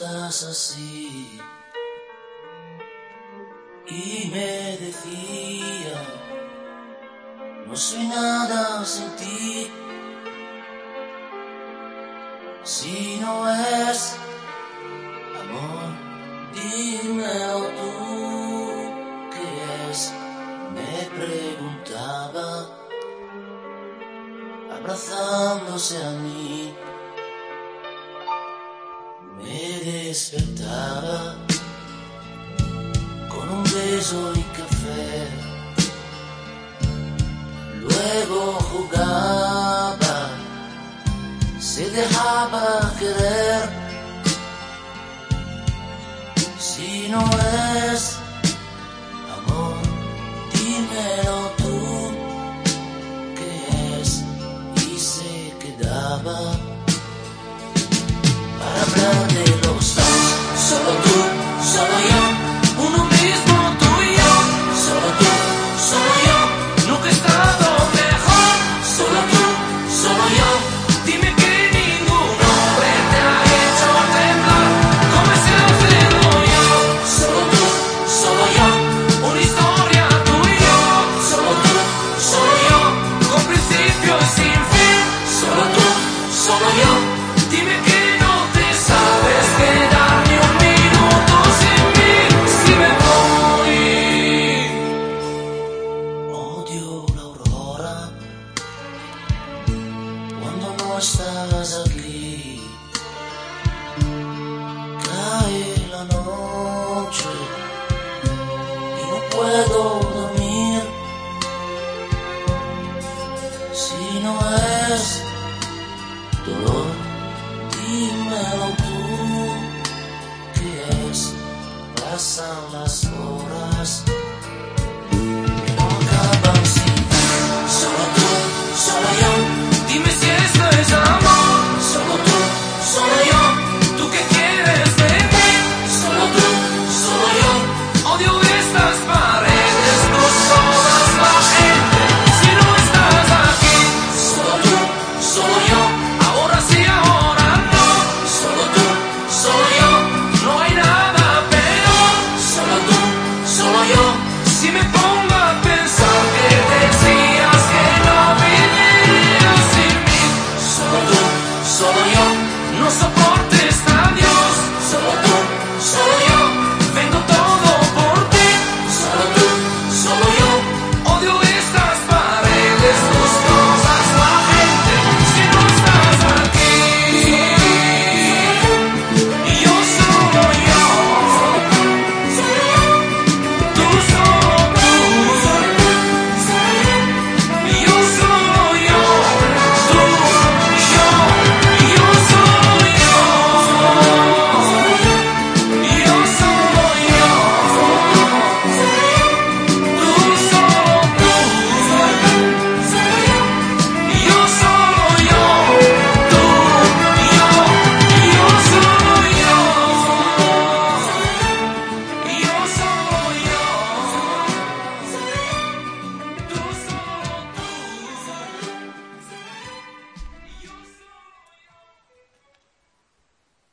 eras así. Y me decía, no soy nada sin ti. Si no es amor, dímelo tú, ¿qué es? Me preguntaba, abrazándose a mí. Me despertaba con un beso y café. Luego jugaba, se dejaba querer. Si no es amor, dímelo tú, ¿qué es? Y se quedaba all day. No estás aquí. Cae la noche y no puedo Si me pongo a pensar que decías que no vivías en mí, solo tú, solo yo, no soportes.